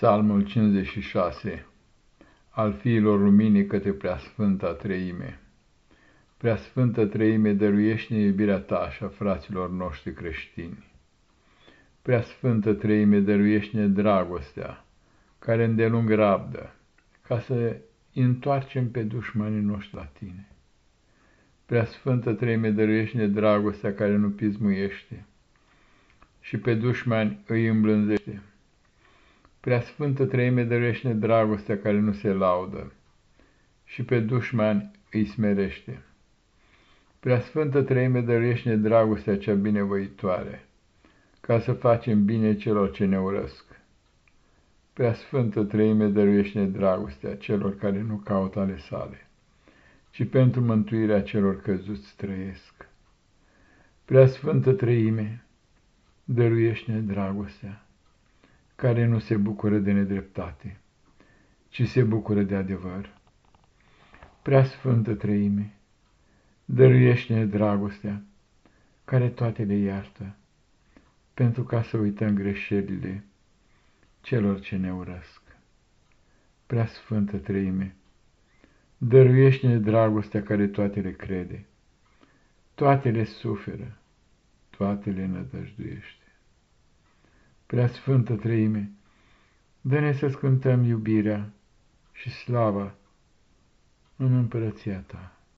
Psalmul 56 Al fiilor luminii către Preasfânta Treime Preasfântă Treime, dăruiește iubirea ta și a fraților noștri creștini. Preasfântă Treime, dăruiește dragostea, care îndelung rabdă, ca să întoarcem pe dușmanii noștri la tine. Preasfântă Treime, dăruiește dragostea care nu pismuiește și pe dușmani îi îmblânzește Prea Sfântă Treime dăruiește dragostea care nu se laudă și pe dușmani îi smerește. Prea Sfântă Treime dăruiește dragostea cea binevoitoare, ca să facem bine celor ce ne urăsc. Prea Sfântă Treime dăruiește dragostea celor care nu caută ale sale, ci pentru mântuirea celor căzuți trăiesc. Prea Sfântă Treime dăruiește dragostea care nu se bucură de nedreptate, ci se bucură de adevăr. Prea Sfântă Trăime, dăruiește-ne dragostea, care toate le iartă, pentru ca să uităm greșelile celor ce ne urăsc. Prea Sfântă Trăime, dăruiește-ne dragostea care toate le crede, toate le suferă, toate le nădăjduiește. Prea Sfântă Treime, dă-ne să scântăm iubirea și slava în împărăția Ta.